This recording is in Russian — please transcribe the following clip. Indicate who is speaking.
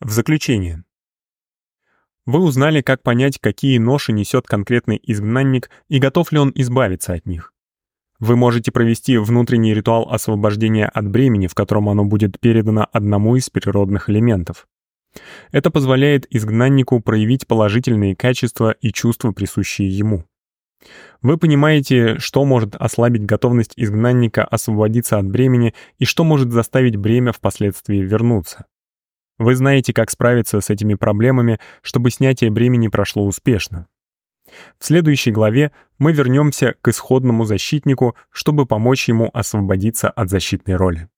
Speaker 1: В заключение. Вы узнали, как понять, какие ноши несет конкретный изгнанник и готов ли он избавиться от них. Вы можете провести внутренний ритуал освобождения от бремени, в котором оно будет передано одному из природных элементов. Это позволяет изгнаннику проявить положительные качества и чувства, присущие ему. Вы понимаете, что может ослабить готовность изгнанника освободиться от бремени и что может заставить бремя впоследствии вернуться. Вы знаете, как справиться с этими проблемами, чтобы снятие бремени прошло успешно. В следующей главе мы вернемся к исходному защитнику, чтобы помочь ему освободиться от защитной роли.